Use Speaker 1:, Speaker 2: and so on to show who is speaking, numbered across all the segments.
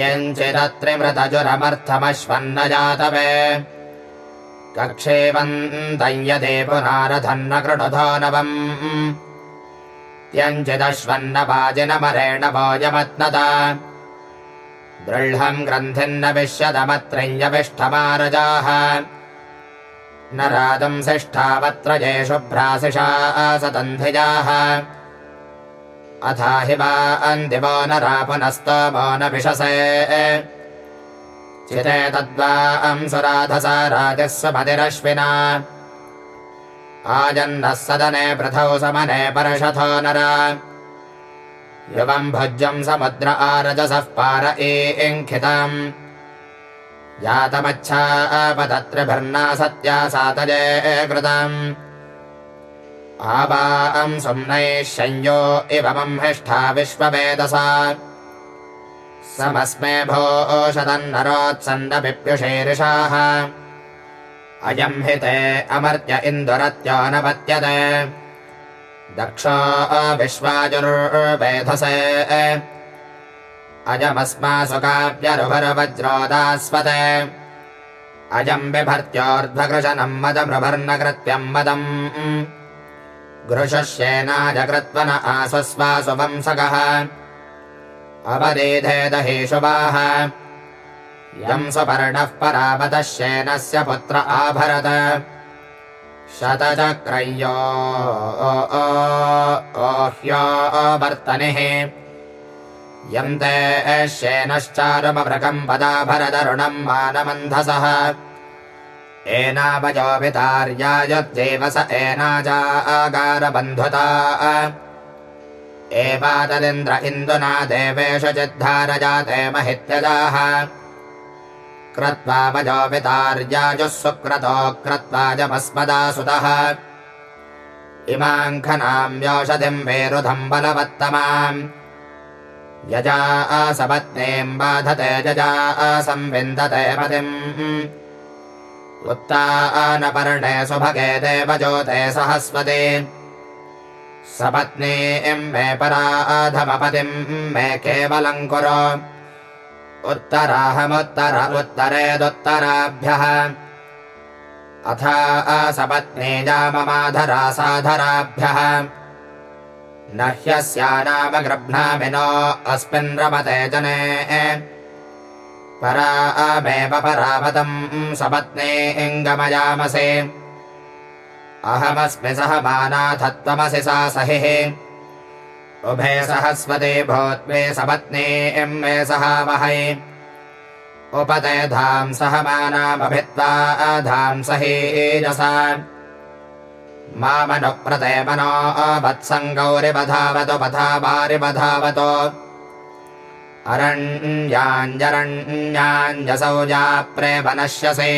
Speaker 1: यञ्चिदत्रिमृतजुरमर्थमश्वन्न जातवे कक्षेवन्तयदे पुनारधन्न कृणुधो नवम् त्यञ्चिदश्वन्नवाजिनमरेण भोजमत्नत दृह्ळम् ग्रन्थिन्न विश्यदमत्रञ्जविष्ठमारजाः न रातुम् शिष्ठावत्र ये शुभ्रासिषा सतन्धिजाः अथा हि वा अन्दिवो न रापुनस्तमो न विशसे चिते तद्वा अंसुराधसा राजस्वमतिरश्विना आजन्नः सदने पृथौ समने परशथो नर। युवम् भुज्यम् समुद्र आरजसः पार एङ्खितम् जातमच्छापतत्रिभिर्ना सत्या सातजे कृतम् आवाम् सुम्नैः संयो इव मम्हिष्ठा विश्ववेदसा। समस्मे भोषदन्नरोत्सन्नपिप्युषेरिषाः अयम् हि ते अमर्त्य इन्दुरत्यो न पत्यते दक्षो विश्वाजुर्वेधसे। अजमस्मासु काव्यरुभरवज्रोदास्पते। अजम् बिभर्त्योर्ध्वकृशनम् मदमृभर्नकृत्यम् मदम् घृशस्येनाजकृत्वन आसुस्वासु वंसकः अवदेधे दहि शुभाः। यम् सुपर्णः परापतश्येनस्य पुत्र आभरत। शतचक्रय्यो ओह्यो वर्तनिः। यम् ते श्येनश्चारुमवृकम् पदाभरदरुणम् मानमन्धसः एनावजोऽपितार्यायुज्जेव स एनाजागारबन्धुता। एवातदिन्द्र इन्दुना देवेषु चिद्धारजाते महित्यजाः कृत्वा वजोऽपितार्याजुः सुक्रतो कृत्वा जमस्मदासुतः इमाम् खनाम् योषधिम् वेरुधम् बलवत्तमाम्। यजा असपत्नीम् बाधते जजा असंविन्दते पतिम् उत्तानपर्णे सुभगे देवजोते सहस्वते। सपत्नी मे पराधमपतिम् मे केवलम् कुरु। उत्तराहमुत्तर उत्तरेदुत्तराभ्यः। अथा सपत्नी जाममाधरा साधराभ्यः। न ह्यस्या नाम गृह्णामि नो अस्मिन् रमते जने परावतम् सपत्ने इङ्गमयामसे। अहमस्मि सह मानाथत्वमसि सा सहिः। उभे सहस्वते भूत्वे सपत्ने मे सहावहै उपते धाम् सह मानामभित्वा धाम् सहेजसा मामनुप्रते मनो वत्सङ्गौरिवधावतु पथा वारिवधावतो अरण्याञ्जरण्याञ्जसौ जाप्रेमनश्यसि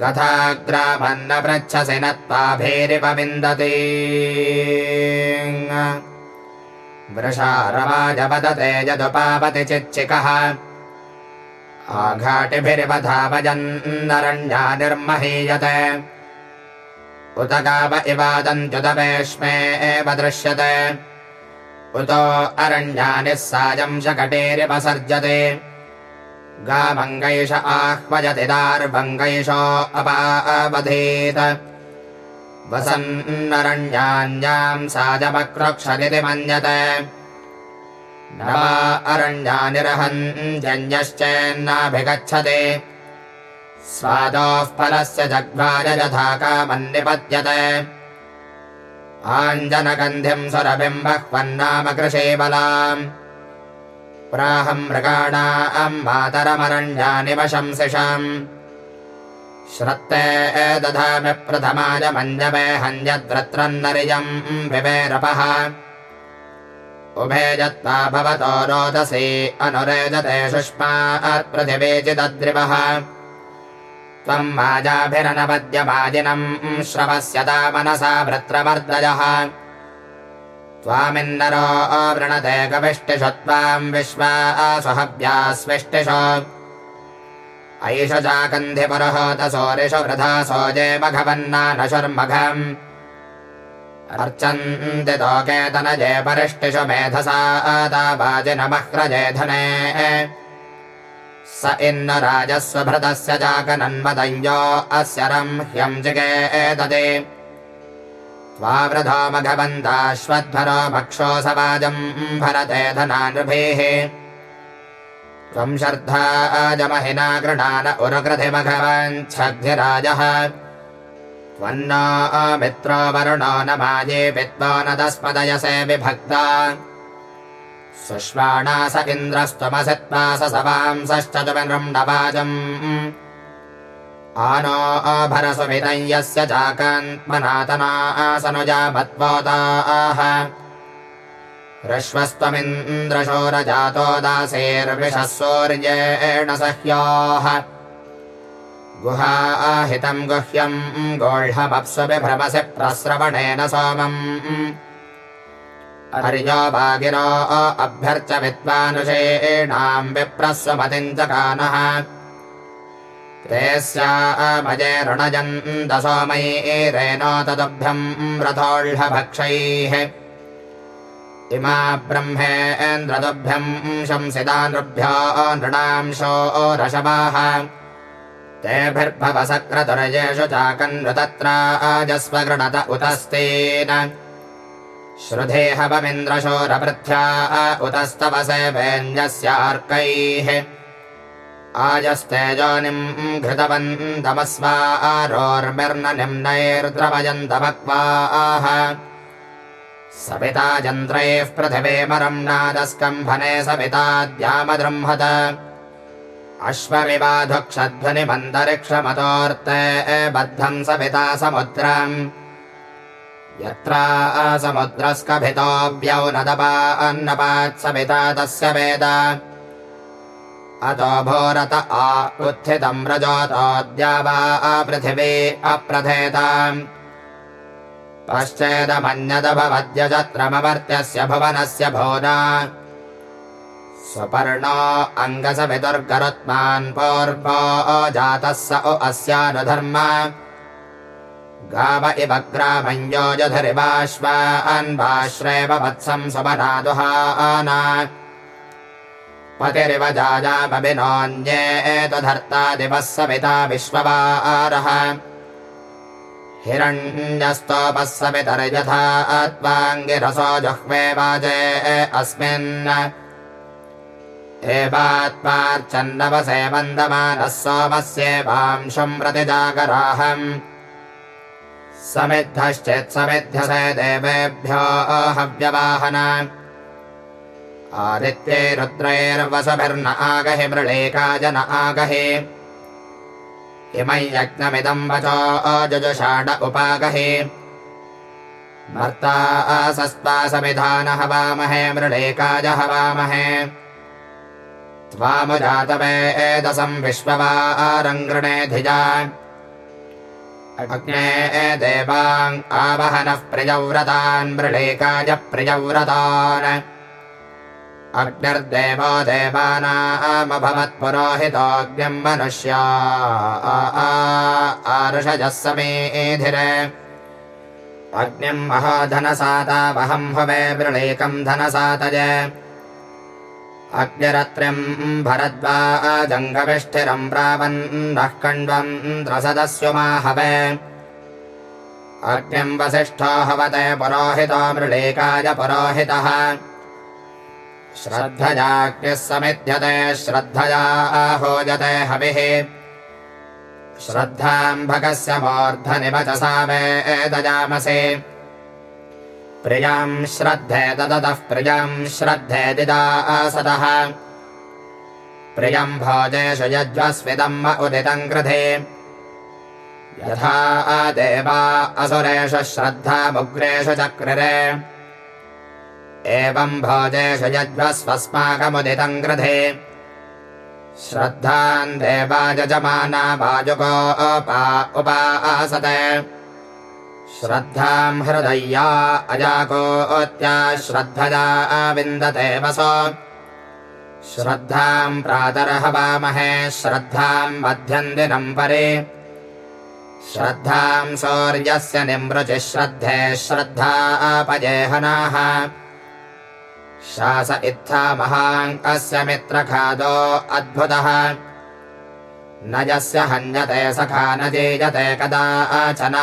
Speaker 1: कथाग्रामन्न पृच्छसि न त्वाभिरिपविन्दति वृषारवाजपदते यदुपापति चिच्चिकः आघाटिभिरिवधावजन्नरण्या निर्महीयते उत गाव इवादन्त्युतवेश्मे एव दृश्यते उतो अरण्यानिः सायम् शकटेरिपसर्जते। गामङ्गैष आह्वयति दार्भङ्गैषो अपावधीत। वसन्नरण्यान्याम् साजमक्रोक्षरिति मन्यते। न वा अरण्यानिरहन् जन्यश्चेन्नाभिगच्छति स्वादोः फलस्य जग्वाज यथा कामन्निपत्यते आञ्जनगन्धिम् सुरबिम्बह्वन्नाम कृषेबलाम् प्राहम् मृगाणाम् मातरमरण्यानि वशंसिषाम्। श्रत्ते दधामि प्रथमाय मञ्जवे हन्यद्वत्रन्नरिजम् विवेरपः उभे जत्वा भवतो रोदसी अनुरेजते शुष्मात्पृथिवीचिदद्रिवः त्वम् माजाभिरनपद्यमाजिनम् श्रवस्यता मनसा वृत्रमर्दयः त्वामिन्नरो आवृणते कविष्टिषु त्वाम् विश्वा स्वहव्यास्विष्टिषु ऐष चाकन्धिपुरहोतसोरिषु वृथा सोजे मघवन्ना न शुर्मघम्। मेधसा आदावाजिनमह्रजे धने स इन्न राजस्वभृतस्य चाकनन्मदञ्जो अस्य रंह्यम् जिगेददे त्वावृधो मघवन्ताश्वध्वरो भक्षो सवाजम् भरते धनानृभिः। त्वम् शर्धाजमहिना गृणान उरुकृधिमघवञ्छग्धिराजः त्वन्नो मित्रो वरुणो न माये विद्वो न तस्पदयसे विभक्ता सुष्वाणा स इन्द्रस्त्वमसित्वा स सवांसश्च तुमिनृम्णवाजम् आनो अभरसुमितं यस्य चाकान्त्मनातना आसनुजा मत्वोताः ऋष्वस्त्वमिन्द्रशोरजातो दासेर्विषः सूर्येण सह्याः गुहाहितम् गुह्यम् गोह्यमप्सु बिभ्रमसि प्रस्रवणेन सोमम् हर्यो वागिरो अभ्यर्च विद्वानुषेणाम् विप्रस्वमतिम् चकानः ते स्यामजे ऋणजन्त सोमैरेणो तदुभ्यम् रथोह्भक्षैः इमा ब्रह्मेन्द्रदुभ्यम् शंसिता नृभ्यो नृणांशो रशवाः तेभिर्भवसक्रतुरजेषु चाकन्नृतत्राजस्व गृणत उतस्तेन श्रुधेहवमिन्द्रशोरभृथ्या उतस्तवसे वेन्यस्यार्कैः आजस्तेजोनिम् घृतवन्तमस्वारोर्मिर्न निम्नैर्द्रवयन्तमक्वाः सपिता जन्त्रैः पृथिवीमरम् नादस्कम्भने सपिताद्यामदृंहत अश्वमिवाधुक्षध्वनिमन्तरिक्षमतोर्ते बद्धम् सपिता समुद्रम् यत्रा समुद्रस्कभितोऽव्यौ नदपा अन्नपात्सपिता तस्य वेद। अतो भोरत आ उत्थितम् रजोतोऽद्या वा पृथिवी अप्रथेताम् पश्चेदमन्यदभवद्यजत्रमवर्त्यस्य भुवनस्य भोना स्वपर्णो अङ्गसविदुर्गरुत्मान् पूर्वो जातः स उ अस्यानुधर्म गाव इव ग्रामञ्जोजधरिवाश्वान्वाश्रेव वत्सम् सुमनादुहाना पतिरिव जाजामभिनोऽन्ये एतधर्ता दिवः सविता विश्ववारः। हिरण्यस्तोपः सवितर्यथा त्वाङ्गिरसो जुह्वे वाजे अस्मिन्। एवात्मार्चन्नवसे वन्दमानः सोमस्येवांशम् प्रतिजागराहम् समिद्धश्चेत्समिध्यसे देवेभ्यो हव्यवाहन आदित्ये रुद्रैर्वसुभिर्न आगहि मृळेकाय न वचो अजुजुषाड उपागहि। मर्ता सस्पासमिधान हवामहे मृळेकाय हवामहे त्वामुजातवे एदसम् विश्ववारङ्गृणे धिजा अग्ने देवाङ् आवहनः प्रियव्रतान् मृळेकाय प्रियव्रतान् अग्निर्देवो देवानामभवत्पुरोहितोऽग्निम् मनुष्या आरुषजः समेधिरे। अग्निम् महाधनसातावहम् हुवे वृळेकम् धनसातज अग्निरत्र्यम् भरद्वाजङ्गविष्ठिरम् प्रावन्नः कण्वम् त्रसदस्युमाहवे अग्निम् वसिष्ठो हवते पुरोहितो मृळेकाय पुरोहितः। श्रद्धयाग्निः समिध्यते श्रद्धया आहोजते हविः। श्रद्धाम् भगस्य मूर्धनिवचसा वेदजामसे श्रद्धे ददतः प्रियम् श्रद्धे दिदा आसदः प्रियम् भोजेषु यज्वस्विदम् उदितम् कृधे यथा देवा असुरेषु श्रद्धामुग्रेषु चक्रिरे। एवम् भोजेषु यज्वस्वस्माकमुदितम् कृधे श्रद्धान् देवा यजमाना वाजुको उपा उपासते श्रद्धाम् हृदय्या अजाकोत्या श्रद्धया विन्दते वसो। श्रद्धाम् प्रातरहवामहे श्रद्धाम् मध्यम् दिनम् परे। श्रद्धाम् सौर्यस्य निमृचिः श्रद्धे श्रद्धापजेहनाः शास इत्था महाङ्कस्य मित्रखादो अद्भुतः। न यस्य हन्यते सखा न जीयते कदाचन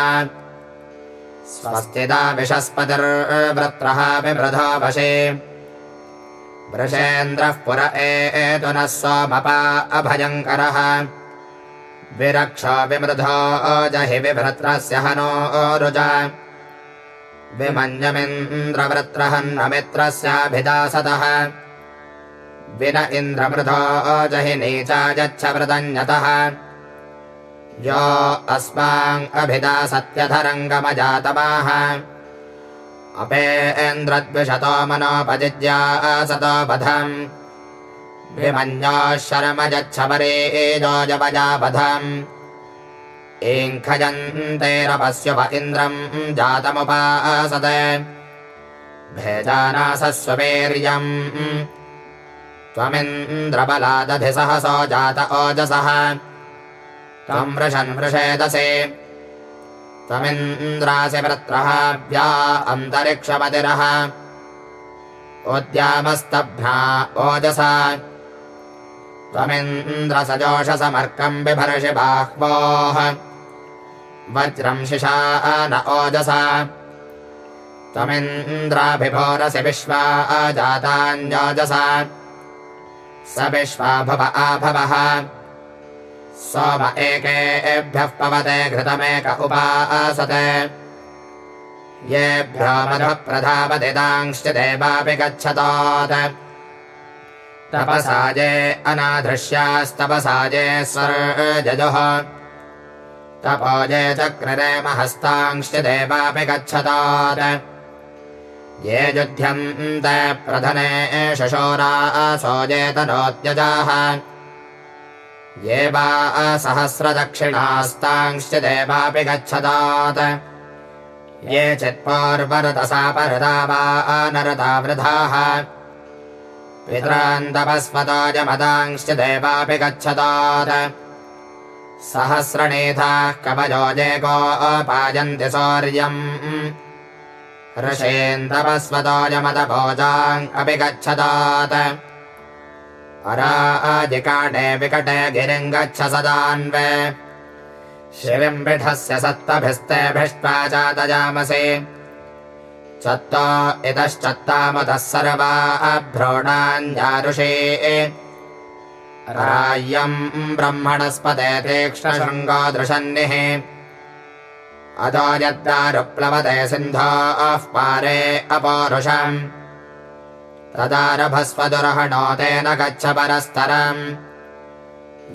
Speaker 1: स्वस्तिदा विषस्पतिर्वृत्रः विवृधो वशे। वृषेन्द्रः पुर एतु नः सोमपा अभयङ्करः। विरक्ष विमृधो जहि विभृत्रस्य हनो रुज। विमन्यमिन्द्रवृत्रहन्नमित्रस्याभिदासतः। विन इन्द्रमृधो जहि नीचा यच्छवृदन्यतः यो अस्माङ्गभिदासत्यधरङ्गमजातमाः अपेन्द्रद्विषतो मनोपजिज्यासतो एङ्खजन्तेरपस्युप इन्द्रम् जातमुपासत। भेजानासस्ववीर्यम्। त्वमिन्द्रबलादधि सहसो जात ओजसः त्वम् वृषन् वृषेदसे। त्वमिन्द्रासि वृत्रः व्या अन्तरिक्षपतिरः। उद्यामस्तभ्ना ओजसा। त्वमिन्द्रसजोषसमर्कम् बिभर्षि बाह्वोः। वज्रम् शिशा न ओजसा। त्वमिन्द्राभिभोरसि विश्वा जाताञ्जोजसा। स विश्वा भव आभवः सोम एकेभ्यः पवते घृतमेक उपासते। येभ्यो मधुः प्रधापतिदांश्च देवापि गच्छतोत्। तपसाजे अनाधृश्यास्तपसाजे स्वर्जजुः। तपोजे चक्ररे महस्तांश्च देवापि गच्छतात्। ये युध्यन्त प्रधने शशोरासोजेतनोत्यजाः सहस्रदक्षिणास्तांश्च देवापि गच्छतात् ये चित्पोर्वरतसा परदा वा नरता वृधाः पितरान्तपस्मताजमदांश्च देवापि गच्छतात् सहस्रणेधाः कवयो जेकोपायन्ति सौर्यम्। ऋषेन्दपस्वतोजमदभोजाम् अपि गच्छतात् अराजिकाटे विकटे गिरिम् गच्छ सदान्वे। शिविम् विढस्य सत्त्वभिस्तेभिष्ट्वा चातजामसि चत्तो इतश्चत्तामतः सर्वा अभ्रोणाञ्जारुषे राज्यम् ब्रह्मणस्पते तीक्ष्णशृङ्गो दृशन्निः अतो यद्दारुप्लवते सिन्धोः पारे अपौरुषम् तदारभस्वदुर्हणो तेन गच्छ परस्तरम्।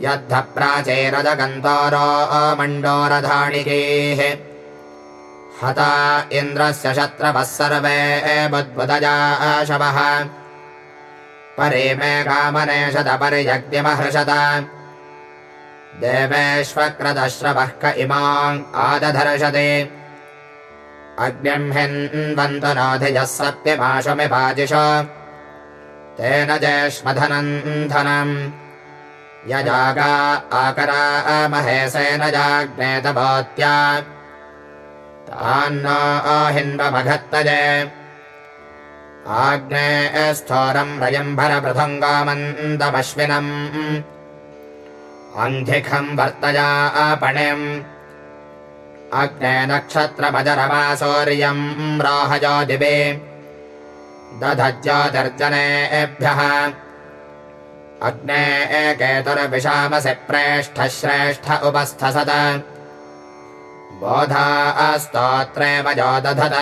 Speaker 1: यद्ध प्राचेरजगन्तोरो मण्डोरधाणिकेः हता इन्द्रस्य शत्रवः सर्वे बुद्बुदजाशवः परे मे कामनेशतपर्यज्ञमहर्षत देवेष्वक्रदश्रवः क इमाम् आदधर्षते अग्निम् हिन्वन्तु नोधिजः सत्यमाशमिपाजिष तेन जेष्मधनम् धनम् यजागा आकरा महेशेन जाग्नेतभोत्या तान्न हिन्वमघत्तजे आग्ने स्थोरम् रयम्भरपृथङ्गामन्दमश्विनम्। अन्धिखम् वर्तया आपणिम् अग्ने नक्षत्रमजरमासौर्यम् राहजो दिवे दधज्योतिर्जनेभ्यः अग्ने एकेतुर्विशामसि प्रेष्ठ श्रेष्ठ उपस्थसत। बोधा स्तोत्रे वजो दधत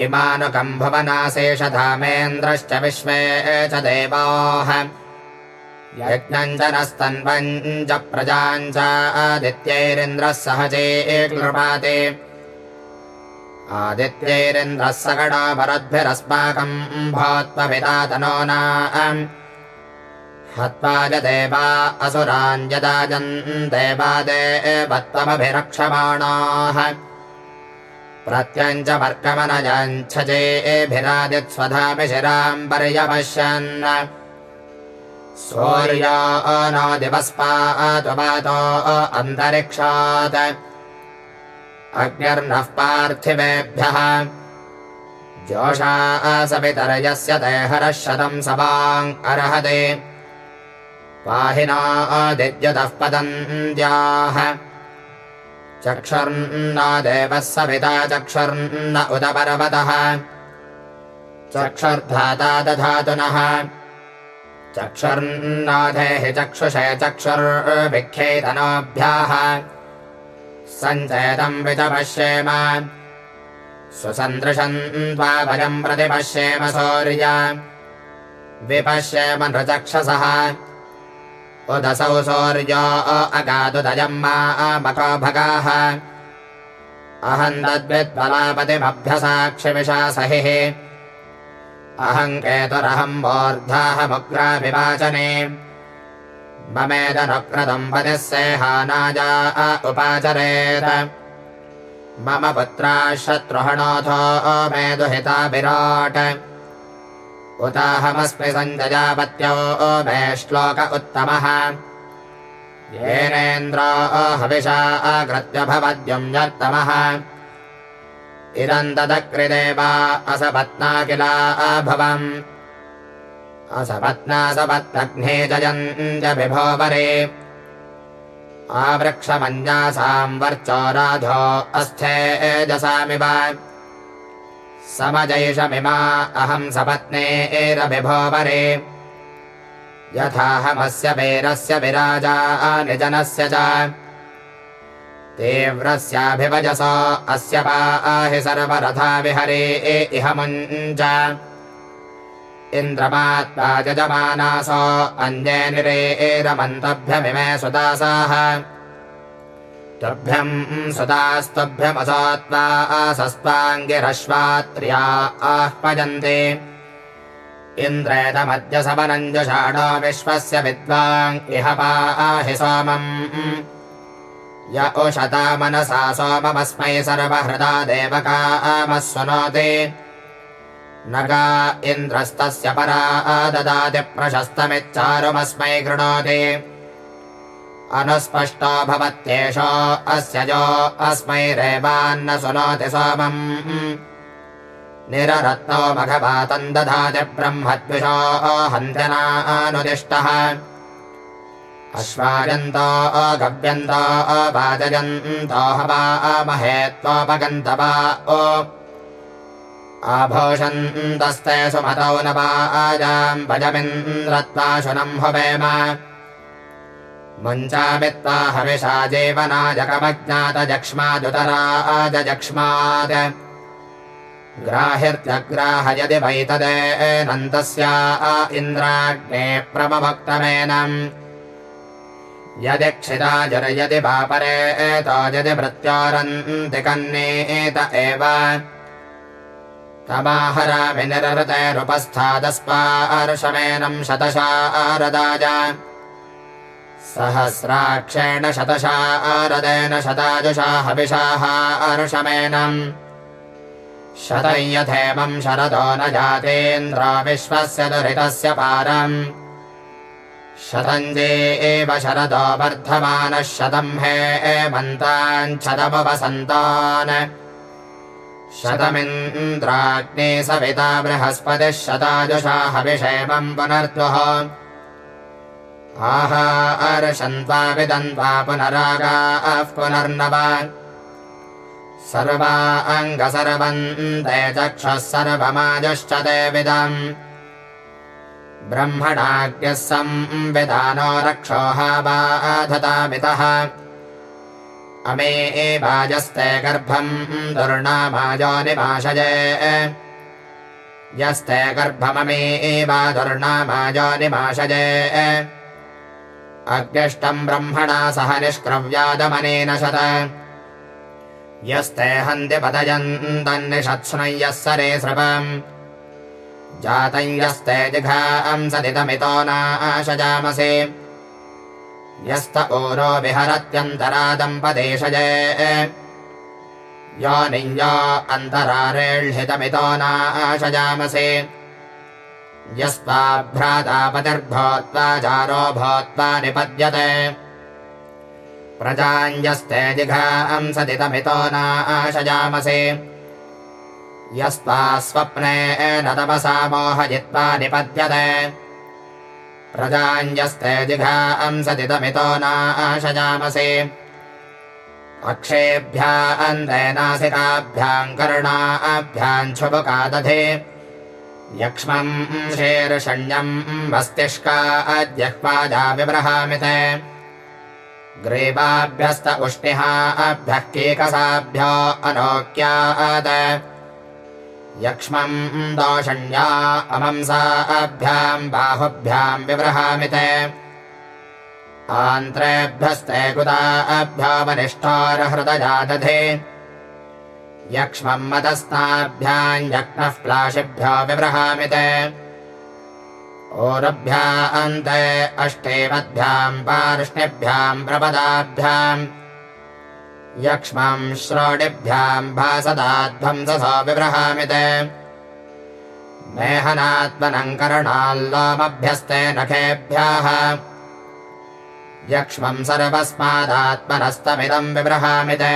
Speaker 1: इमानुकम्भुवनाशेषधामेन्द्रश्च विश्वे च देवाः। यज्ञम् च नस्तन्वम् च प्रजाम् च आदित्यैरिन्द्रः सहजे कृपाते आदित्यैरिन्द्रः सकणो भरद्भिरस्माकम् भोत्वपितातनो नाम्। हत्वा देवा यदाजन् देवादेवत्वमभिरक्षमाणाः प्रत्यञ्च वर्कमनजञ्छजेभिरादित्स्वधामि शिराम् पर्यपश्यन् सूर्या नो दिवस्पातुवातो अन्तरिक्षात् अग्निर्नः पार्थिवेभ्यः। जोषा सवितरयस्य ते हरः शतम् सवाङ् अर्हते पाहिनादिद्युतः पदन्त्याः चक्षुर्न पर्वतः चक्षुर्धाता दधातुनः। चक्षुर्नाधेहि चक्षुषे चक्षुर्विख्येतनोऽभ्याः सञ्चेतम् विचपश्येम सुसन्दृशम् त्वा भजम् प्रतिपश्येम सौर्य। विपश्येम नृचक्षसः। उदसौ सौर्यो अगादुदयम् मा मको भगाः। अहम् तद्विद्बलापतिमभ्यसाक्षिमिषा सहिः। अहम् केतुरहम् वोर्धाहमुग्राभिवाचने ममेदनुक्रतम् पतिः सेहानाजा उपाचरेत्। मम पुत्राः शत्रुहणोऽथो मे दुहिता विराट् उताहमस्मि सञ्जयापत्यो मे श्लोक उत्तमः। येनेन्द्रो हविषा आकृत्य भवद्युम् यत्तमः। इदम् ददकृदेवा असपत्ना किला अभवम् असपत्ना सपत्नग्ने जयन्त्य विभोवरे। आवृक्षमञ्जासाम् वर्चो राधो अस्थेजसामिव समजैषमिमा अहम् सपत्ने एरभिभोवरे यथाहमस्य वीरस्य विराजा निजनस्य च। तीव्रस्याभिभजस अस्य पाहि सर्वरथा विहरे इह मुञ्च। इन्द्रमात्मा यजमानासो अन्ये निरेरमन्तभ्यमिमे सुदासाः। तुभ्यम् सुदास्तुभ्यमसोत्वा सस्त्वाङ्गिरश्वात्र्या आह्वयन्ते। इन्द्रेदमद्य समनञ्जुषाणो विश्वस्य विद्वाङ् इह पाहि सोमम्। य उशता मनसा सोममस्मै सर्वहृदा देवकामस्वनोति नगा इन्द्रस्तस्य परा ददाति प्रशस्तमिच्चारुमस्मै कृणोति अनुस्पष्टो भवत्येष अस्य जो अस्मै रेवान्न सुनोति सोमम्। निररत्नो मघवातम् दधाति ब्रह्मद्विषो हन्त्यनानुदिष्टः। अश्वायन्तो गव्यन्तो वाजयन्तो हवामहे त्वोपगन्तवा ओ आभूषन्तस्ते सुमतौ न वाजाम् भजमिन्द्रत्वा शुनम् हुवेम। मुञ्चामित्वा हविषा जीवनाजकमज्ञातजक्ष्मादुतराजक्ष्मात् ग्राहिर्त्यग्राहयदि वैतदेनन्तस्या इन्द्राग्ने प्रमभक्तमेनम् यदि क्षिताजरयदि वापरे एताजदि भृत्यारन्ति कन्नेत एव तमाहरामि निरृतेरुपस्थादस्पार्शमेनम् शतशारदाय सहस्राक्षेण शतशारदेन शताजुषा हविषाः अर्षमेनम् शतं यथेमम् शरदो न जातेन्द्र विश्वस्य दुरितस्य पारम् शतञ्जे एव शरदो वर्धमानः शतम् हे एमन्ताञ्छदमुपसन्तान् शतमिन्द्राग्ने सविता बृहस्पतिः पुनर्द्वः। आहा अर्षन्त्वा विदन्त्वा पुनरागाः पुनर्नव सर्वा अङ्गसर्वन्ते चक्षुः सर्वमाजुश्च देविदम् ब्रह्मणाज्ञः संविधानो रक्षोः बाधतामितः अमे एवाजस्ते गर्भम् दुर्णामाजो निमाशये यस्ते गर्भममे एवा निमाशये अग्निष्टम् ब्रह्मणा सह निष्क्रव्यादमनेन शत। यस्ते हन्ति पतयन्तन्निषत्स्नुयः सरे स्रवम् जातम् यस्ते जिघाम् सदितमितो नाशजामसे। यस्त ऊरो विहरत्यन्तरादम्पदेशये यो निञ्जो अन्तरारेळ्हितमितो नाशजामसे। यस्त्वाभ्रातापतिर्भूत्वा चारो भूत्वा निपद्यते। प्रजाञ्जस्ते जिघांसदितमितो नाशजामसि। यस्त्वा स्वप्ने न तपसा मोहजित्वा निपद्यते प्रजाञ्जस्ते जिघांसदितमितो नाशजामसि अक्षेभ्यान्तेनासिकाभ्याम् कर्णाभ्याम् शुभकादधे यक्ष्मम् शेर्षण्यम् अद्यह्वाजा विबृहामिते ग्रीवाभ्यस्त उष्णिहाभ्यः कीकसाभ्यो अनोक्याद यक्ष्मम् दोषण्या अमंसाभ्याम् बाहुभ्याम् विबृहामिते आन्त्रेभ्यस्ते कुताभ्योपनिष्ठारहृदजादधे यक्ष्मम् मतस्ताभ्याम् यक्नः प्लाशिभ्यो विबृहामिते ओरभ्या अन्ते अष्टेवद्भ्याम् पार्ष्णिभ्याम् प्रपदाभ्याम् श्रोणिभ्याम् भासदाध्वंससो विबृहामिते मेहनात्मनम् करणाल्लोमभ्यस्ते नखेभ्यः यक्ष्मम् सर्वस्मादात्मनस्तमिदम् विबृहामिते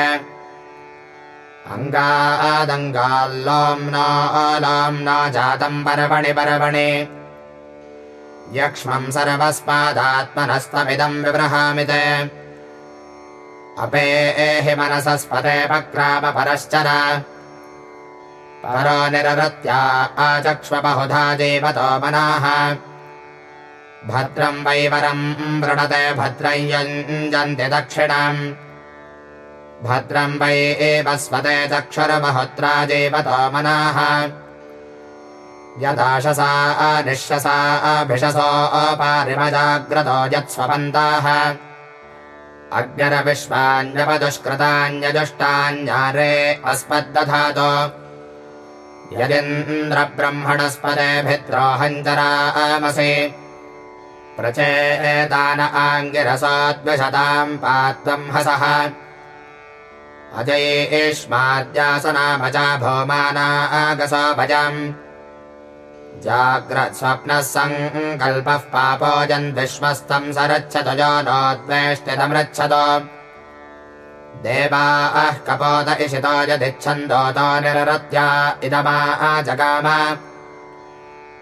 Speaker 1: अङ्गादङ्गाल्लोम्नालाम्ना जातम् पर्वणि पर्वणि यक्ष्मम् सर्वस्मादात्मनस्तमिदम् विबृहामिते अपे एहि मनसस्पते पक्राम परश्चर परो बहुधा जीवतो मनाः। भद्रम् वैवरम् वृणते भद्रम् युञ्जन्ति दक्षिणम्। भद्रम् वै एव स्वते चक्षुरबहुत्रा जीवतो मनाः। यदाशसा निःशसा अभिषसो अपारिमजाग्रतो यत्स्वपन्ताः अग्निरविश्वान्यपदुष्कृतान्यजुष्टान्यारे अस्मद्दधातो। यदिन्द्रब्रह्मणस्पदे भिद्रोहञ्जरामसि प्रचेतान आङ्गिरसाद्विशताम् पात्वम् हसः। अजयेष्माद्यासनामजा भौमाना आगसा भजम् जाग्रत्स्वप्नः सङ्कल्पः पापोजन् विश्वस्तम् सरच्छतु जो नोद्वेष्टितमृच्छत देवाः कपोत इषितो यदिच्छन्दोतो निररत्या इदमा जगाम।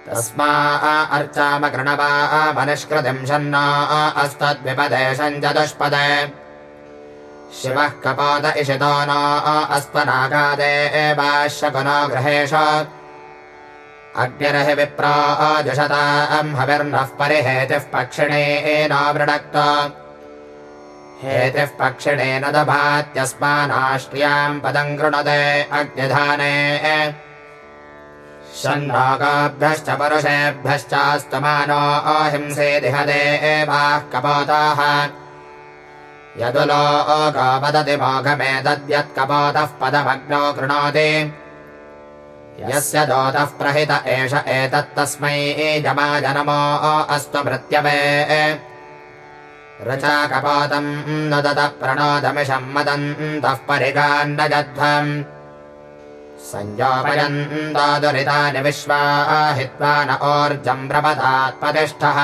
Speaker 1: तस्मा अर्चाम कृणवा मनिष्कृतिम् शन्नो अस्तद्विपदे सञ्चतुष्पदे शिवः कपोत इषितो नो अस्त्वनागादे एवाश्यकुनो गृहेषु अग्निरहि विप्रा हविर्नः परिहेतिः पक्षिणेनो वृणक्त। हेतिः पक्षिणेन दभात्यस्मानाष्ट्रियाम् पदम् कृणुते अग्निधाने। षण्णागाभ्यश्च पुरुषेभ्यश्चास्तमानो अहिंसे दिहदे एवाः कपोताः। यदुलो वदति मोघमेतद्यत्कपोतः पदमग्नो कृणोति यस्य दोतः प्रहित एष एतत्तस्मै जमाजनमो अस्तु मृत्यवे। रचाकपातम् नुदत प्रणोदमिषम् मदन्तः परिगान्न जध्वम् सञ्जोपयन्तादुरितानि विश्वा हित्वा न ओर्जम् प्रपदात्पतिष्ठः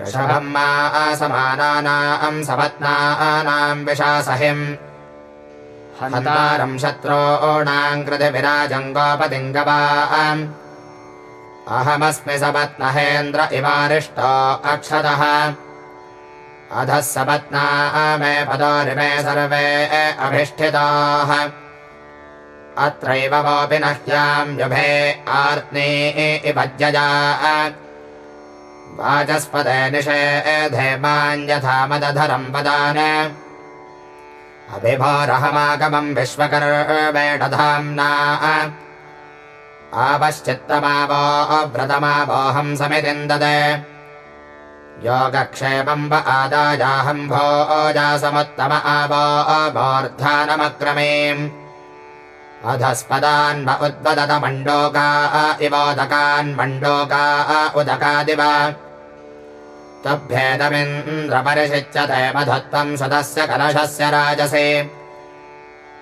Speaker 1: ऋषभम् मा असमानानाम् सपत्नानाम् विशासहिम् हतारम् शत्रोणाम् कृति विराजङ्गोपतिङ्गवाम् अहमस्मि सपत्नहेन्द्र इवारिष्टो अक्षतः। अधः सपत्ना मे पदोरिमे सर्वे अभिष्ठिताः। अत्रैव वोऽपि न ह्याम् युभे आर्त्नी इपज्यजा वाचस्पदे निषेधे माञ्यथा मदधरम् वदान अभिभोरहमागमम् विश्वकर्मेणधाम्ना आपश्चित्तमावो व्रतमावोऽहम् समितिम् ददे योगक्षेमम् व आदायाहम् भोजासमुत्तम आवो अवोर्धानमक्रमीम् अधस्पदान् व उद्वदत मण्डोका इवोदकान् मण्डोका उदकादिव तभ्येदमिन्द्रपरिषिच्यते मधुत्वम् सुतस्य कलशस्य राजसे।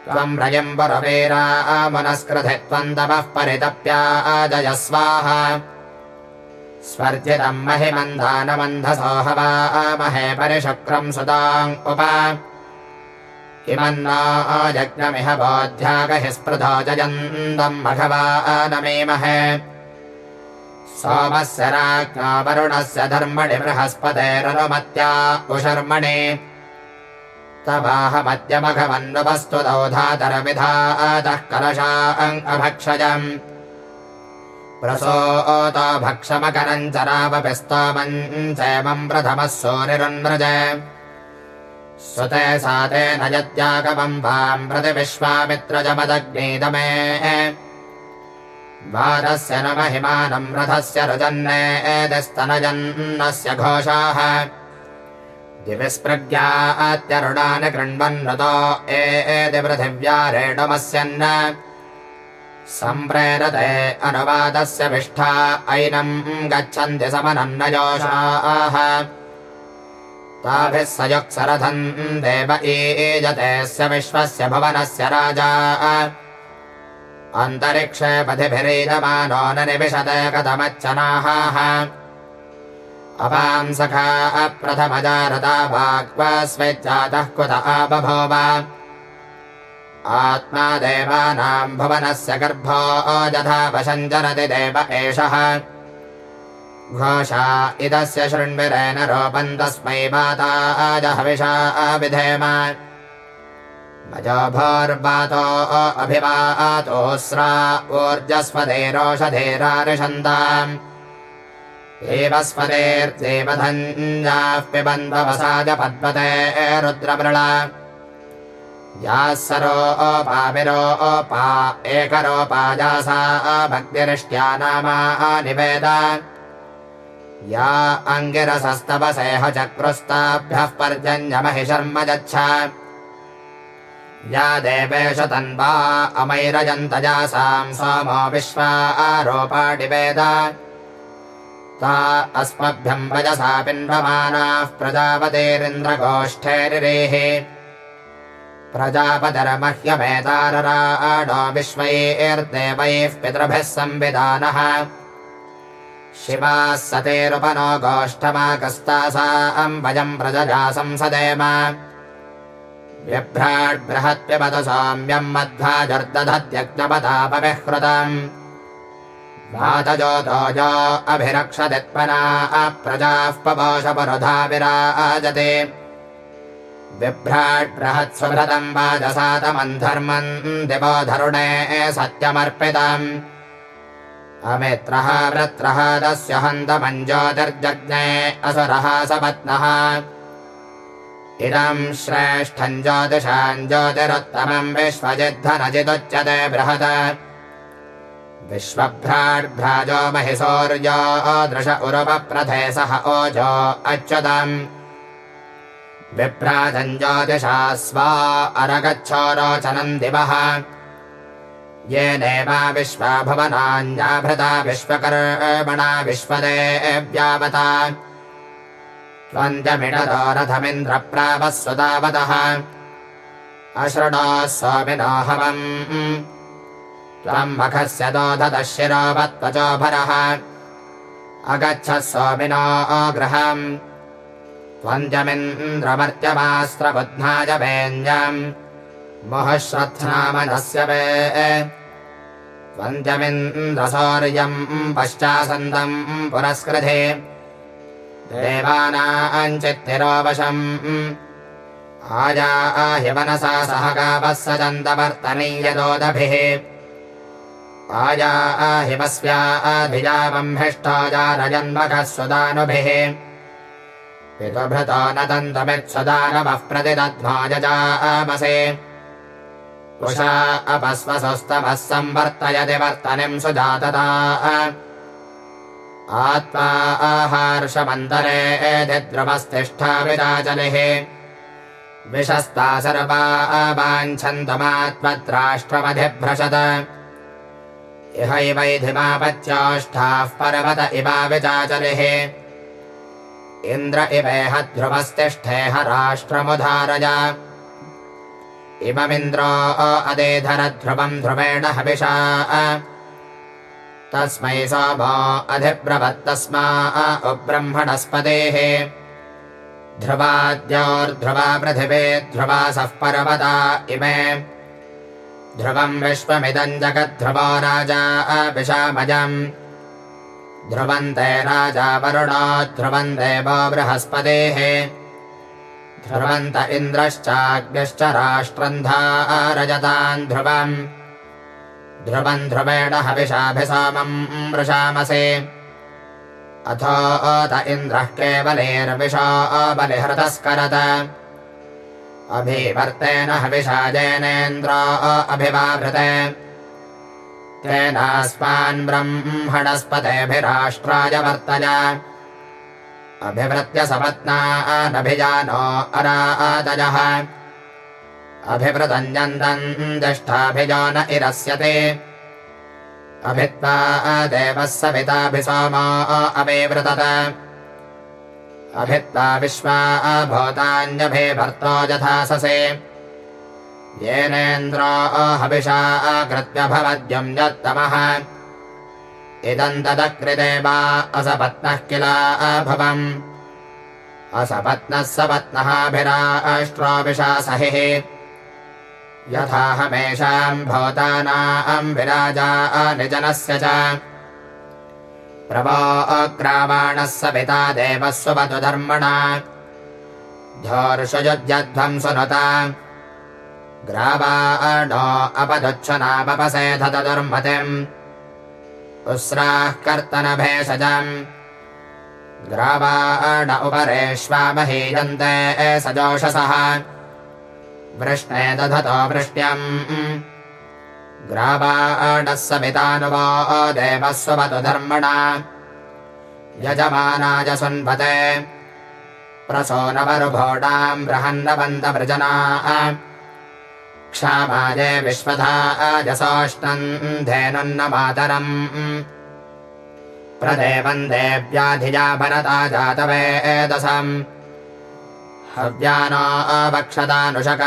Speaker 1: त्वम् रयम् पुरवीरामनस्कृधि त्वम् तपः परितप्याजय स्वाहा स्वर्जितम् महिमन्दानमन्धसो हवामहे परिशुक्रम् सुताम् उप। किमन्ना यज्ञमिह बोध्यागहि स्पृधो जयन्तम् मघवानमेमहे सोमस्य राज्ञा वरुणस्य धर्मणि बृहस्पतेरनुमत्या उशर्मणि तवाहमद्यमघमन्नुपस्तु दौधातरविधातः कलशा अभक्षजम्। प्रसोतो भक्षमकरम् चरावपि स्तोमम् चैवम् प्रथमः सूरिरुन्व्रज सुते सा तेन यत्यागमम् वाम् प्रति विश्वामित्रजमदग्नेदमे न महिमानम् रथस्य रुजन्ने एदिस्तनजन्नस्य घोषाः। दिविस्पृग्यात्यरुणानि कृण्वन्नुतो एदि पृथिव्या रेणुमस्यन्न सम्प्रेरते अनुवादस्य विष्ठा ऐनम् गच्छन्ति समनन्नयोषाः ताभिः सयुक्सरथम् देव ईजतेऽस्य विश्वस्य भुवनस्य राजा अन्तरिक्षे पथिभिरीजमानो न निविशते कथमच्चनाः अपांसखा अप्रथमजारता वाक्वस्वेज्जातः कुत बभूव आत्मा देवानाम् भुवनस्य गर्भो यथा वशञ्जनति देव एषः। घोषा इदस्य शृण्विरेण रोपम् तस्मै माताजहविषा विधेम मजोभोर्वातो अभिवातोऽस्रा ऊर्जस्वधेरोषधेरारिषन्ताम् एवस्वदेर्देवधन्याः पिबन्धवसाज पद्मते रुद्रमृळा। याः सरोपाविरोपा एकरोपाजासा भक्तिरिष्ट्या नामा निवेद। या अङ्गिरसस्तवसेह चक्रुस्ताभ्यः पर्जन्यमहि शर्म गच्छ या देवेश तन्वा अमैरजन्तजासाम् सोमो विश्वा आरोपाडिवेद ता अस्मभ्यम् वजसा पिन्वमानाः प्रजापतेरिन्द्रगोष्ठेरिरेः प्रजापतिर्मह्यमेतारराणो विश्वैर्देवैः पितृभिः संविधानः। शिवाः सतेरुपनो गोष्ठमाकस्तासा अम्बजम् प्रजजा संसदेम व्यभ्राड्बृहत्पिबत सौम्यम् मध्वाजर्दधत्यज्ञपतापविहृतम् वातजोतोजो अभिरक्षदित्मना अप्रजाः पपोषपुरुधा विराजते वाजसातमम् धर्मम् दिवो धरुणे सत्यमर्पितम्। अमित्रः वृत्रः तस्य हन्तमम् ज्योतिर्जज्ञे असुरः सपत्नः इदम् श्रेष्ठम् ज्योतिषाम् ज्योतिरुत्तमम् विश्वजिद्धनजिदुच्यते बृहत्। विश्वभ्राड्भ्राजो महिषोर्यो दृश उरुपप्रथे सह ओजो अच्युतम्। विभ्राजञ्ज्योतिषा स्वा अरगच्छो रोचनम् दिवः। येनेवा विश्वा भुवनान्याभृता विश्वकर्मणा विश्वदेव्यावता त्वन्द्यमिडतो रथमिन्द्रप्रावः सुतावतः अशृणोः स्वामिनो हवम् त्वम् मखस्य दोधतः शिरोवत्वचोभरः अगच्छः स्वामिनो गृहम् त्वञ्जमिन्द्रमर्त्यमास्त्रबुध्नाय वेञ्जम् मुहुश्रत्नामनस्य वे। त्वञ्जमिन्द्रसौर्यम् पश्चासन्दम् पुरस्कृते सह गावः सजन्तवर्तनीयदोदभिः आजा हि वस्व्याभिजावम्भिष्टो जारजन्मखः सुदानुभिः। पितुभृतो न दन्तमित्सदानवः प्रतिदध्वाजजामसे। उषा अपस्वसस्तमः संवर्तयति वर्तनिम् सुजातता आत्मा आहार्षमन्तरे विराजनिः विशस्ता सर्वा वाञ्छन्तमात्मद्राष्ट्रमधिभ्रशत इहैवैधिमापत्योष्ठाः पर्वत इवा विचाचलिः इन्द्र इवेह ध्रुवस्तिष्ठेह राष्ट्रमुधारय। इममिन्द्रो अदेधरध्रुवम् ध्रुवेण हविषा तस्मै सोमो अधिब्रवत्तस्मा उब्रह्मणस्पतेः ध्रुवाद्योर्ध्रुवा पृथिवे ध्रुवासः पर्वता इमे। ध्रुवम् विश्वमिदम् जगद्ध्रुवो राजा अपिशामजम् ध्रुवन्ते राजा वरुणो ध्रुवम् देवो बृहस्पतेः। ध्रुवन्त इन्द्रश्चाग्निश्च राष्ट्रन्धा रजतान् ध्रुवम् ध्रुवम् ध्रुवेण हविषाभिसामम् वृषामसे अथो अत इन्द्रः केवलेर्विषा बलिहृतस्करत। अभिवर्तेन जैनेन्द्र अभिवाभृते तेनास्मान् ब्रह्मणस्पतेभिराष्ट्राय वर्तय। अभिवृत्य सपत्नानभिजानो अरादयः अभिवृतञ्जन्तम् ज्येष्ठाभिजान इरस्यते। अभित्वा देवः सविताभिसोमो अभिवृतत अभित्वा विश्वा भूतान्यभिभर्तो यथा ससे। येनेन्द्रो हविषा कृत्य भवद्यम् यत्तमः। इदम् तदकृते वा असपत्नः किल भवम् असपत्नः सपत्नःभिराष्ट्रोविषा सहिः यथाहमेषाम् भूतानाम् विराजा निजनस्य च। प्रभो अग्रावाणः सपिता देवः सुवधुधर्मणा धोर्षयुध्यध्वम् सुनुता ग्रावाणो अपदुच्छनामपसेधदुर्मतिम् उस्राः कर्तनभेषजम् ग्रावाण उपरेष्वामहीयन्ते सजोषसः वृष्णे दधतो वृष्ट्यम्। ग्रावाणः समितानुवो देवः स्ववतु धर्मणा यजमानाय सुन्वते प्रसोनवरुभोडाम् बृहन्नवन्तवृजना क्षामाय विश्वधा अजसोष्णम् धेनुन्न मातरम् प्रदेवम् देव्याधिजा भरता जातवेदसम् हव्यानो अवक्षदानुषक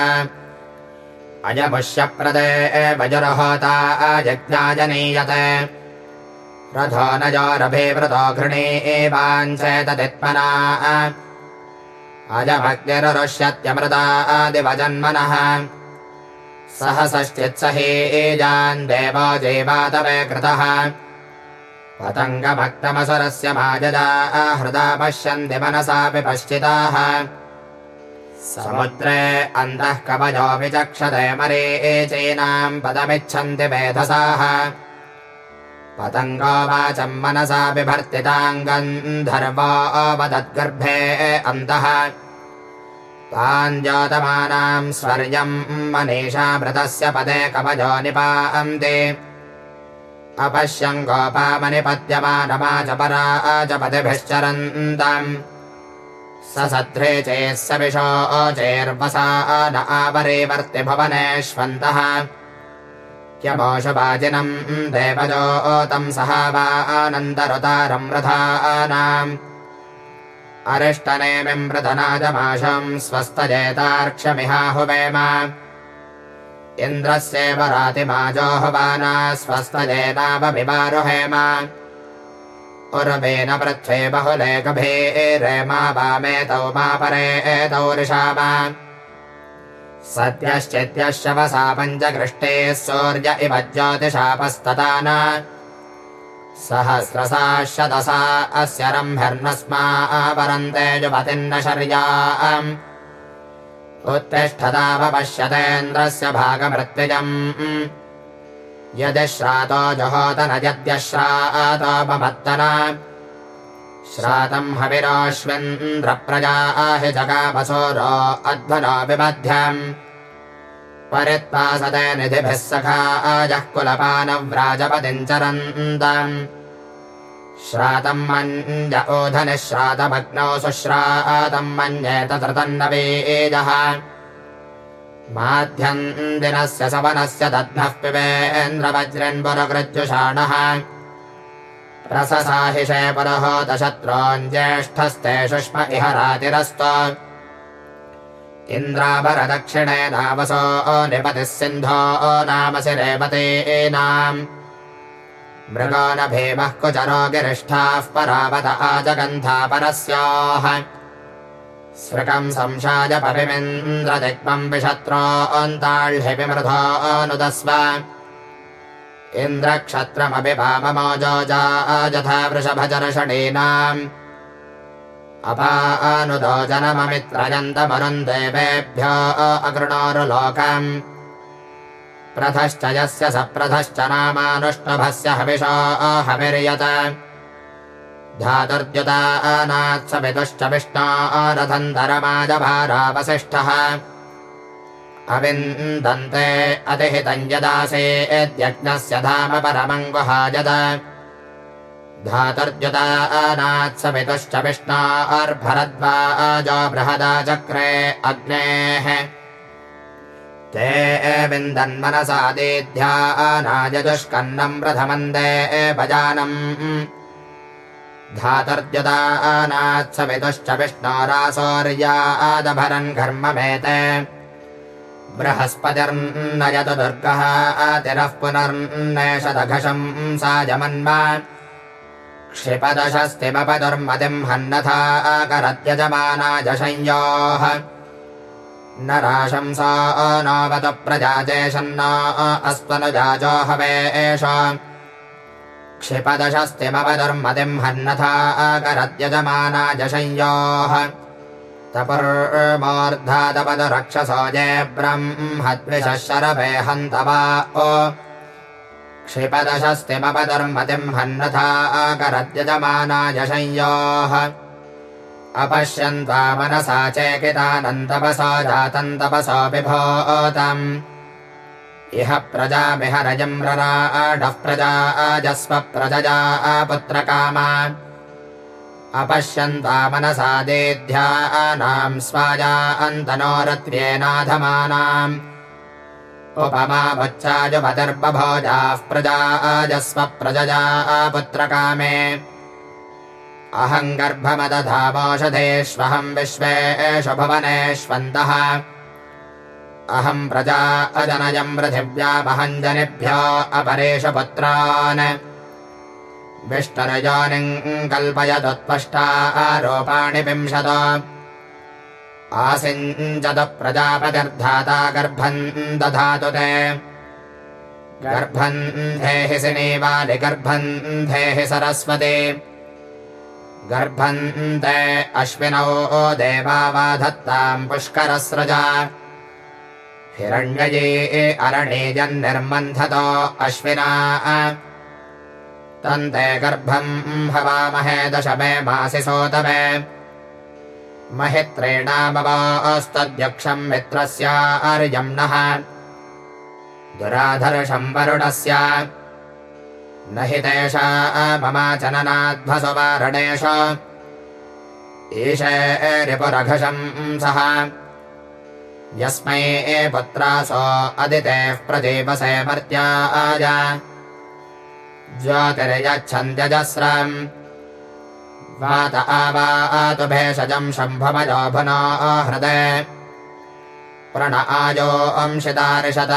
Speaker 1: अयमुष्यप्रदे वजुरहोता अजज्ञाजनीयते रथो नजोरभिवृतो घृणे एवाञ्चेतदित्मना अजमग्निरुष्यत्यमृता आदिवजन्मनः। देवो जेवातवे कृतः। पतङ्गभक्तमसुरस्य माजदा हृदा पश्यन्ति मनसापि पश्चिताः समुद्रे अन्तः कवयो विचक्षते मरे एचीनाम् पदमिच्छन्ति मेधसाः। पतङ्गो वाचम् मनसा अवदद्गर्भे अन्तः ताञ्जोतमानाम् स्वर्यम् मनीषा मृतस्य पदे कवयो निपान्ते। अपश्यम् गोपामनिपद्यमानमा च परा पतिभिश्चरन्तम् सध्रे चेः स विशो चेर्वसा न आवरेवर्ति भवनेष्वन्तः। ह्यमोषवाजिनम् देवजो अरिष्टनेमिम् वृधनाजमाशम् स्वस्तजेतार्क्ष्यमिहाहुवेम इन्द्रस्येव रातिमाजोहुवाना स्वस्तजेतावभिवारुहेम उर्वेन पृथ्वे बहुले गभीरे मा वामेतौ मा परे एतौ ऋषाम। सद्यश्चित्यशवसा पञ्चकृष्टे सूर्य इव ज्योतिषापस्तता न सहस्रसा शतसा अस्य रम्भिर्नस्मा आवरन्ते युवतिन्न शर्याम्। उत्तिष्ठतावपश्यतेन्द्रस्य भागमृत्युजम् यदि श्रातो जहोत न यद्यश्रातोपमत्तन श्रातम् हविरोऽश्विन्द्रप्रजाहि जगापसोरो अध्वनो विमध्यम्। परित्पासते निधिभिः सखा अजः कुलपानव्राजपतिम् चरन्तम् श्रातम् मञ्ज ओधनिश्रातमग्नौ सुश्रातम् मन्येत तृतन्नवेजः माध्यम् दिनस्य सवनस्य दध्नः पिबेन्द्रवज्रन्वरकृत्युषाणः रससाहिषे पुरहोतशत्रोञ्ज्येष्ठस्ते शुष्म इह रातिरस्त। इन्द्राभरदक्षिणे नावसो निपतिः सिन्धो नामसि रेवतेनाम् मृगो न भीमः कुचरो गिरिष्ठाः परावत आजगन्धा परस्याः। स्रकम् संशाय परिमिन्द्रदिग्मम् विषत्रोऽन्ताह्हि विमृधो अनुदस्व इन्द्रक्षत्रमपि वाममोजोजा वृषभजरषणीनाम् अपानुदो जनममित्रयन्तमरुन् देवेभ्यो अकृणोरुलोकम्। प्रथश्च यस्य स प्रथश्च हविषो हविर्यत धातुर्द्युतानात्सविदुश्च विष्णो रथन्तरमाजभारावसिष्ठः अविन्दन्ते अतिहितम् यदासेद्यज्ञस्य धाम परमम् गुहायद धातुर्द्युतानात्सविदुश्च विष्णो अर्भरद्वाजो बृहदा चक्रे अग्नेः। ते विन्दन्मनसा देध्यानायजुष्कन्नम् प्रथमन्दे भजानम् धातर्द्युदानात्सविदुश्च विष्णोरासौर्यादभरन् घर्ममेते बृहस्पतिर्नयतु दुर्गः अतिरः पुनर्नेषदघशम् सा जमन्म क्षिपदशस्तिमपदुर्मतिम् हन्नथा करत्यजमानाय संयोः न राशंसा नावत प्रजाजेशन्ना अस्त्वनुजाजो हवे एष क्षिपदशस्तिमवदुर्मतिम् हन्नथा अकरद्यजमानाय संयोः तपुर्मोर्धादपदुरक्षसो जे ब्रह्मद्विषः शरभे हन्त वा ओ। क्षिपदशस्तिमपदुर्मतिम् हन्नथा अकरद्यजमानाय संयोः अपश्यन्त्वा मनसा चेकितानन्तपसा जातन्तपसा विभोतम् इह प्रजामिह रजम् रराडः प्रजा अजस्व प्रजजा मनसा देध्यानाम् स्वाजा अन्तनोरत्र्येनाधमानाम् उपमावच्चाजुपतिर्बभोजाः प्रजा अजस्व प्रजजा पुत्रकामे। अहम् गर्भमदधामोषधेष्वहम् विश्वेषु भुवनेष्वन्तः अहम् प्रजा अजनयम् पृथिव्यामहम् जनिभ्यो अपरेषु पुत्रान् विष्टरजानिम् कल्पयदुत्पष्टा आरोपाणि विंशत। आसिञ्चतु प्रजापतिर्धाता गर्भम् दधातु ते। सिनीवालि गर्भम् धेहि सरस्वती। गर्भन्ते अश्विनौ देवा वा धत्ताम् पुष्करस्रजा हिरण्यये अरणीजन्निर्मन्थतो अश्विना। तन्ते गर्भम् हवामहे दशमे मासि सोतमे। महित्रेणामवास्तद्यक्षम् मित्रस्यार्यम्नः दुराधर्षम् वरुणस्य। न हि तेषा ममाचननाध्वसुवारणेष ईशे रिपुरघशम् सः यस्मै पुत्रासो अदितेः प्रदीपसे मर्त्याय। ज्योतिर्यच्छन्त्यजस्रम्। वात आवातु भेषजम् शम्भमजो भुनो हृदय प्रण आयो अंशितारिषत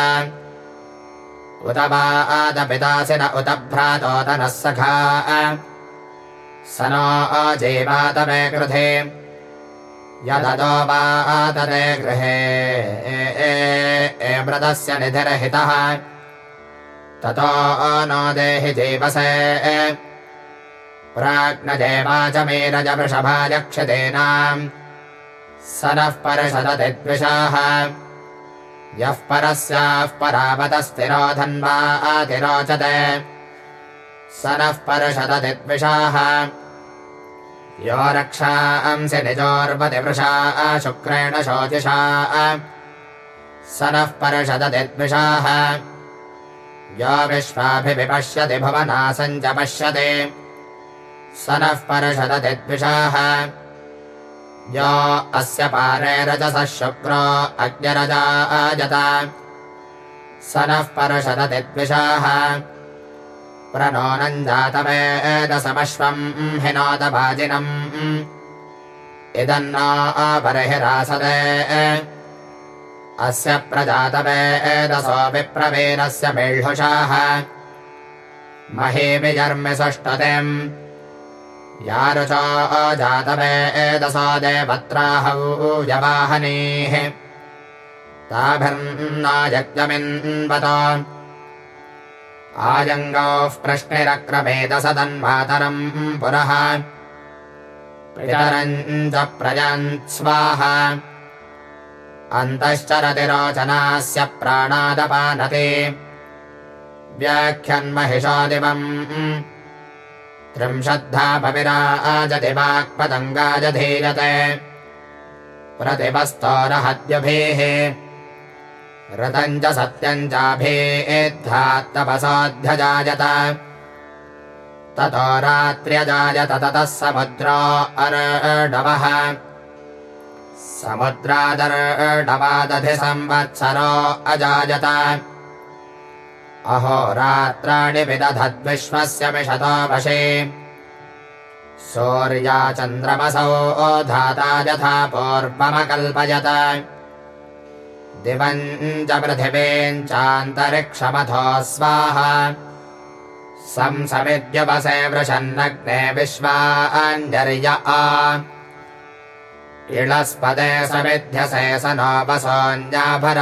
Speaker 1: उत वा आदपितासि न उत भ्रातोतनः सखा। स नो अजीवात मे कृधे यदतो वा आतते गृहे एमृतस्य निधिरहितः। ततो नो देहि जीवसे प्राज्ञदेवाच वृषभाजक्षतेनाम् स नः परषदति द्विषाः। यः परस्याः परावतस्तिरो धन्वा आतिरोचते। स नः परषदतिद्विषाः यो रक्षांसि निजोर्वतिवृषा शुक्रेण शोचिषा स नः परषदतिद्विषाः यो विश्वाभिविपश्यति भुवनासम् च पश्यति। स नः परषदतिद्विषाः यो अस्य पारे रजसः शुक्रो आजत स नः परषदतिद्विषाः प्रणोनम् जातवेदसमश्वम् हिनोदभाजिनम् इदन्ना अपरहिरासदे। अस्य प्रजातवेदसो विप्रवीरस्य मेळ्हुषाः महीभिजर्मि सुष्ठुतिम् यारुचो जातवेदसो देवत्राहौ यवाहनीः। ताभिर्नायज्ञमिन्वत आजङ्गोः प्रश्निरक्रमेदसदन्मातरम् पुनः पितरम् च प्रजन् स्वाहा। अन्तश्चरतिरोचनास्य प्राणादपानते। व्याख्यन्महिषादिवम् त्रिंशद्धापविराजति वाक्पतङ्गाजधीयते प्रतिपस्तोरहद्यभेः ऋतम् च सत्यम् चाभेद्धात्तपसाध्यजायत। ततो रात्र्यजायत ततः समुद्रो अर्डवः। समुद्रादर्डवादधिसंवत्सरो अजायत। अहोरात्राणि विदधद्विश्वस्य मिषतो वशे। सूर्या चन्द्रमसौ धाता यथा पूर्वमकल्पयत दिवम् च पृथिवीम् चान्तरिक्षमथो स्वाहा संसमिद्युपसे वृषन्नग्ने विश्वाञ्जर्य आ। इळस्पदे समिध्यसे स नोपसोऽन्याभर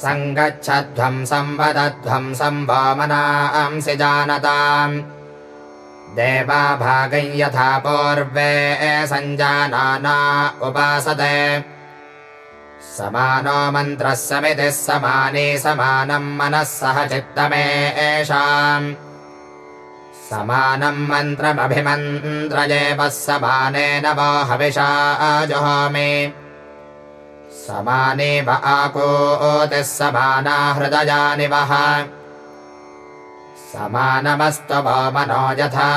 Speaker 1: सङ्गच्छध्वंसम् वदध्वंसम् वामनांसि जानताम् देवाभागम् यथा पूर्वे सञ्जानाना उपासते समानो मन्त्रः समितिः समाने समानम् मनः सह चित्तमे एषाम्। समानम् मन्त्रमभिमन्त्रजेवः समानेन वो हविषा जुहोमि। समानेव आकोतिः समाना हृदयानि वः। समानमस्तु वो मनो यथा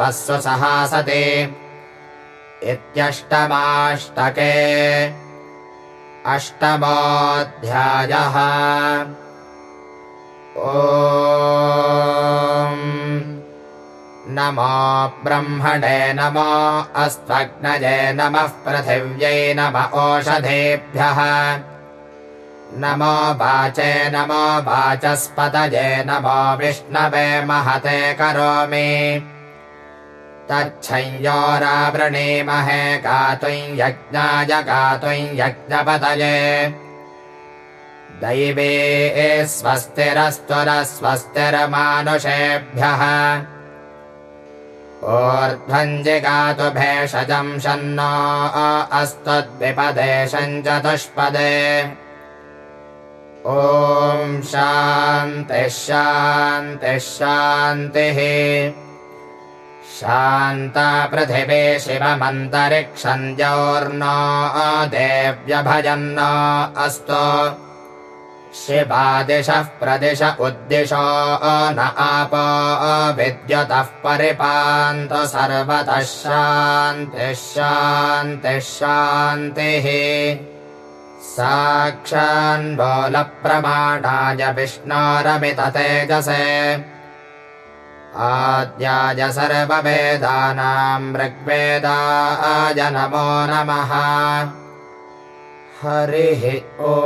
Speaker 1: वस्व सहासते इत्यष्टमाष्टके अष्टमोऽध्यायः। ओ नमो ब्रह्मणे नमो अस्त्वग्नये नमः पृथिव्यै नम ओषधेभ्यः। नमो वाचे नमो वाचस्पतये नमो विष्णवे महते करोमि तच्छञ्योरावृणीमहे गातुम् यज्ञाय गातुम् यज्ञपतये। दैवे स्वस्तिरस्तुरस्वस्तिर्मानुषेभ्यः। ऊर्ध्वम् जिगातु भेषजम् शन्नो अस्तद्विपदेशम् चतुष्पदे। ॐ शान्तिः शान्तिः शान्तिः पृथिवी शिवमन्तरिक्षम् द्योर्नो देव्यभजन्न अस्तु। शिवादिशः प्रदिश उद्दिशो न आप विद्युतः परिपान्तु सर्वतः शान्तिः शान्तिः शान्तिः। साक्षान्बोलप्रमाणाय विष्णोरमित तेजसे आद्याय सर्ववेदानाम् ऋग्वेदाय नमो नमः। हरिः ओ